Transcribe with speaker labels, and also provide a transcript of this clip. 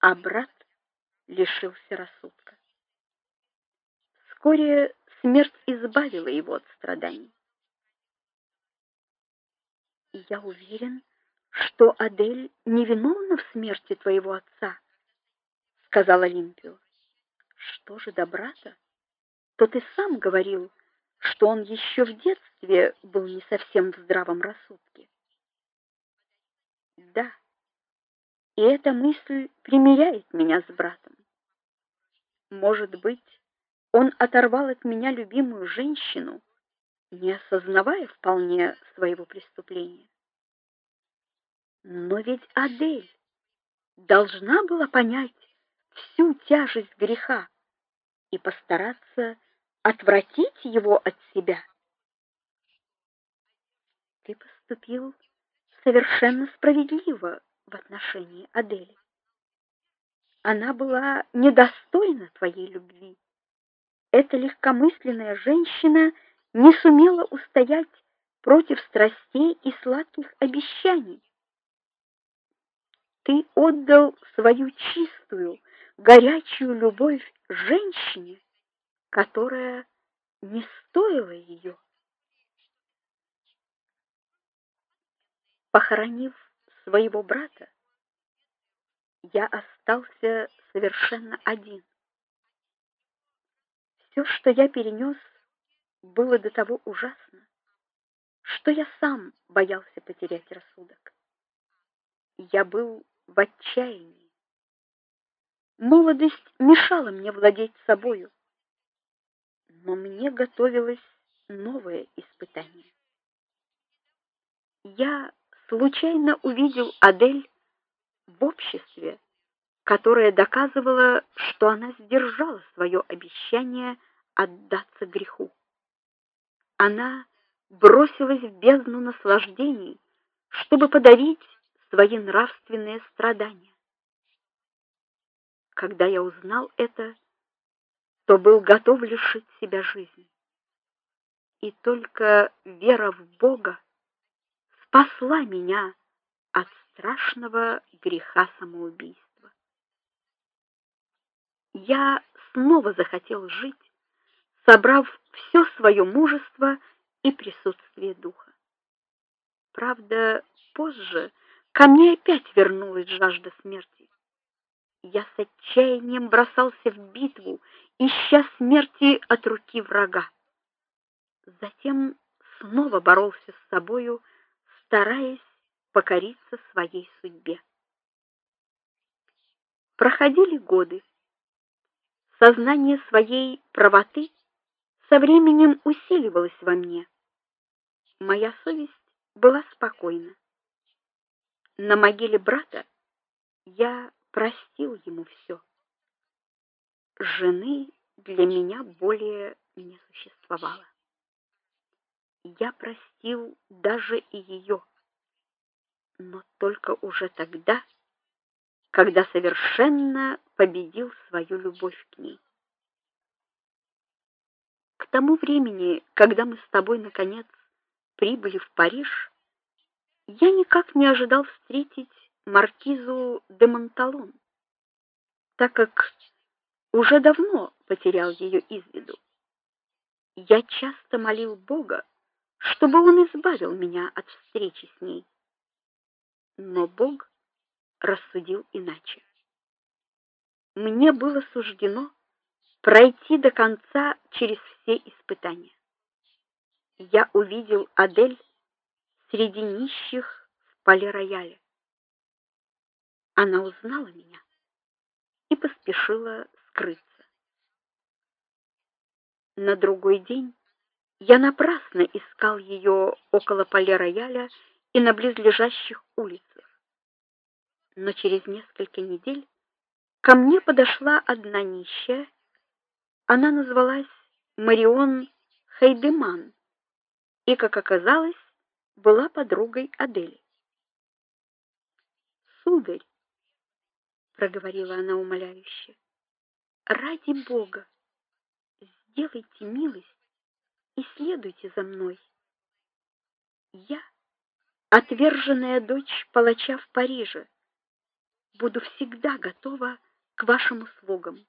Speaker 1: а брат лишился рассудка. Вскоре смерть избавила его от страданий. Я уверен, что Адель невиновна в смерти твоего отца, сказала Олимпио. Что же до брата? То ты сам говорил, что он еще в детстве был не совсем в здравом рассудке. Да. И эта мысль примиряет меня с братом. Может быть, он оторвал от меня любимую женщину, не осознавая вполне своего преступления. Но ведь Адель должна была понять всю тяжесть греха и постараться отвратить его от себя. Ты поступил совершенно справедливо в отношении Адели. Она была недостойна твоей любви. Эта легкомысленная женщина не сумела устоять против страстей и сладких обещаний. Ты отдал свою чистую, горячую любовь женщине, которая не стоила ее. Похоронив своего брата, я остался совершенно один. Все, что я перенес, было до того ужасно, что я сам боялся потерять рассудок. Я был в отчаянии. Молодость мешала мне владеть собою, но мне готовилось новое испытание. Я случайно увидел Адель в обществе, которое доказывало, что она сдержала свое обещание отдаться греху. Она бросилась в бездну наслаждений, чтобы подавить свои нравственные страдания. Когда я узнал это, то был готов лишить себя жизни. И только вера в Бога спасла меня от страшного греха самоубийства. Я снова захотел жить, собрав все свое мужество и присутствие духа. Правда, позже ко мне опять вернулась жажда смерти. Я с отчаянием бросался в битву, ища смерти от руки врага. Затем снова боролся с собою, стараясь покориться своей судьбе. Проходили годы. Сознание своей правоты со временем усиливалось во мне. Моя совесть была спокойна. На могиле брата я простил ему все. Жены для меня более не существовало. Я простил даже и ее, но только уже тогда, когда совершенно победил свою любовь к ней. К тому времени, когда мы с тобой наконец прибыли в Париж, я никак не ожидал встретить маркизу де Монталон, так как уже давно потерял ее из виду. Я часто молил Бога, чтобы он избавил меня от встречи с ней. Но Бог рассудил иначе. Мне было суждено пройти до конца через все испытания. Я увидел Адель среди нищих в Пале-Рояле. Она узнала меня и поспешила скрыться. На другой день я напрасно искал ее около Пале-Рояля и на близлежащих улицах. Но через несколько недель ко мне подошла одна нищая. Она называлась Марион Хайдеман и, как оказалось, была подругой Адели. Сударь, проговорила она умоляюще. Ради Бога, сделайте милость и следуйте за мной. Я отверженная дочь палача в Париже. буду всегда готова к вашим услугам.